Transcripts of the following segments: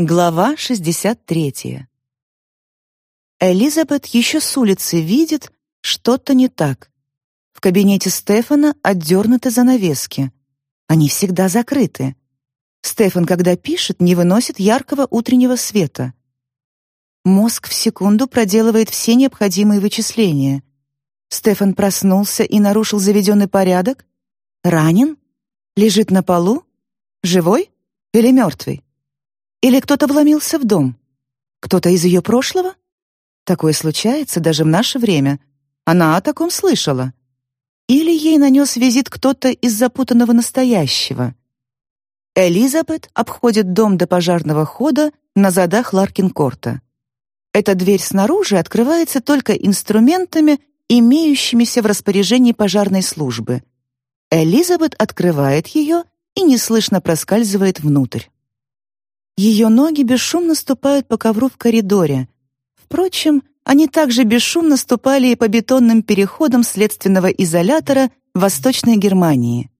Глава 63. Элизабет еще с улицы видит, что-то не так. В кабинете Стефана отдернуты занавески. Они всегда закрыты. Стефан, когда пишет, не выносит яркого утреннего света. Мозг в секунду проделывает все необходимые вычисления. Стефан проснулся и нарушил заведенный порядок? Ранен? Лежит на полу? Живой или мертвый? Или кто-то вломился в дом? Кто-то из ее прошлого? Такое случается даже в наше время. Она о таком слышала. Или ей нанес визит кто-то из запутанного настоящего. Элизабет обходит дом до пожарного хода на задах Ларкин-корта. Эта дверь снаружи открывается только инструментами, имеющимися в распоряжении пожарной службы. Элизабет открывает ее и неслышно проскальзывает внутрь. Ее ноги бесшумно ступают по ковру в коридоре. Впрочем, они также бесшумно ступали и по бетонным переходам следственного изолятора в Восточной Германии.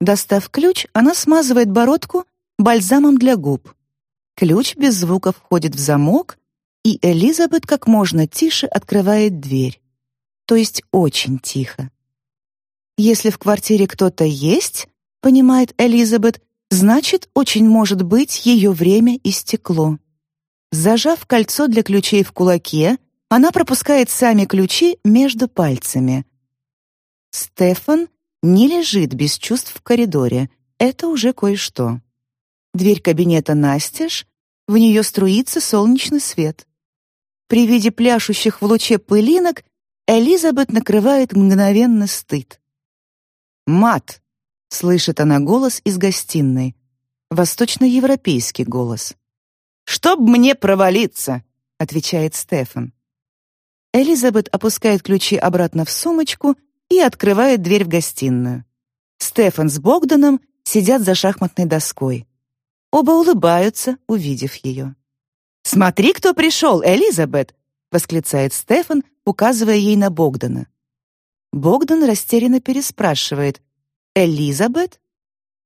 Достав ключ, она смазывает бородку бальзамом для губ. Ключ без звука входит в замок, и Элизабет как можно тише открывает дверь. То есть очень тихо. Если в квартире кто-то есть, понимает Элизабет, Значит, очень может быть, ее время истекло. Зажав кольцо для ключей в кулаке, она пропускает сами ключи между пальцами. Стефан не лежит без чувств в коридоре. Это уже кое-что. Дверь кабинета настежь, в нее струится солнечный свет. При виде пляшущих в луче пылинок Элизабет накрывает мгновенный стыд. «Мат!» Слышит она голос из гостиной. Восточноевропейский голос. «Чтоб мне провалиться!» — отвечает Стефан. Элизабет опускает ключи обратно в сумочку и открывает дверь в гостиную. Стефан с Богданом сидят за шахматной доской. Оба улыбаются, увидев ее. «Смотри, кто пришел, Элизабет!» — восклицает Стефан, указывая ей на Богдана. Богдан растерянно переспрашивает, Элизабет?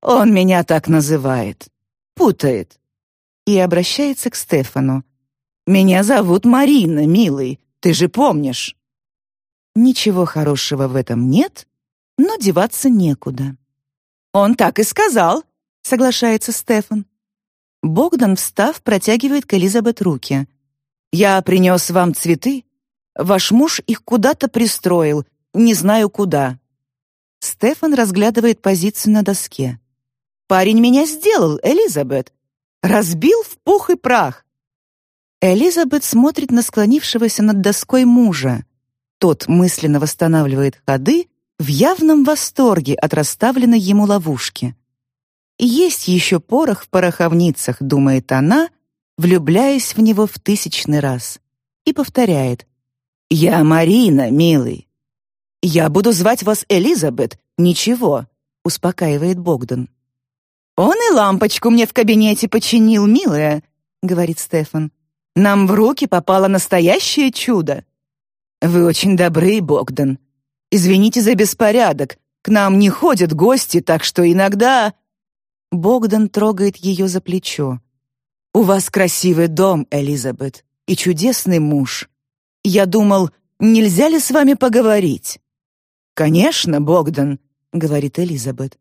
Он меня так называет. Путает. И обращается к Стефану. Меня зовут Марина, милый. Ты же помнишь. Ничего хорошего в этом нет, но деваться некуда. Он так и сказал, соглашается Стефан. Богдан, встав, протягивает к Элизабет руки. Я принес вам цветы. Ваш муж их куда-то пристроил, не знаю куда. Стефан разглядывает позицию на доске. «Парень меня сделал, Элизабет! Разбил в пух и прах!» Элизабет смотрит на склонившегося над доской мужа. Тот мысленно восстанавливает ходы в явном восторге от расставленной ему ловушки. «Есть еще порох в пороховницах», — думает она, влюбляясь в него в тысячный раз. И повторяет. «Я Марина, милый. «Я буду звать вас Элизабет. Ничего», — успокаивает Богдан. «Он и лампочку мне в кабинете починил, милая», — говорит Стефан. «Нам в руки попало настоящее чудо». «Вы очень добры, Богдан. Извините за беспорядок. К нам не ходят гости, так что иногда...» Богдан трогает ее за плечо. «У вас красивый дом, Элизабет, и чудесный муж. Я думал, нельзя ли с вами поговорить?» «Конечно, Богдан», — говорит Элизабет.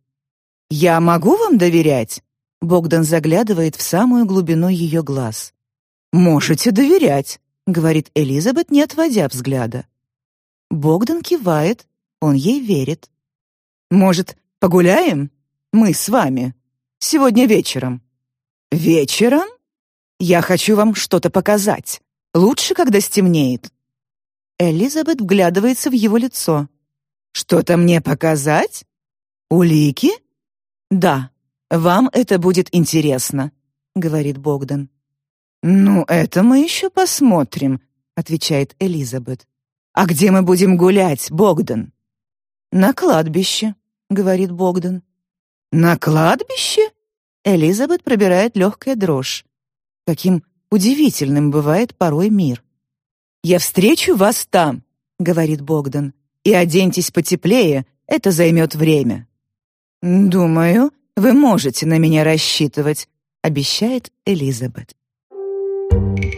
«Я могу вам доверять?» Богдан заглядывает в самую глубину ее глаз. «Можете доверять», — говорит Элизабет, не отводя взгляда. Богдан кивает, он ей верит. «Может, погуляем? Мы с вами. Сегодня вечером». «Вечером? Я хочу вам что-то показать. Лучше, когда стемнеет». Элизабет вглядывается в его лицо. Что-то мне показать? Улики? Да, вам это будет интересно, говорит Богдан. Ну, это мы еще посмотрим, отвечает Элизабет. А где мы будем гулять, Богдан? На кладбище, говорит Богдан. На кладбище? Элизабет пробирает легкая дрожь. Каким удивительным бывает порой мир. Я встречу вас там, говорит Богдан и оденьтесь потеплее, это займет время. Думаю, вы можете на меня рассчитывать, обещает Элизабет. Thank you.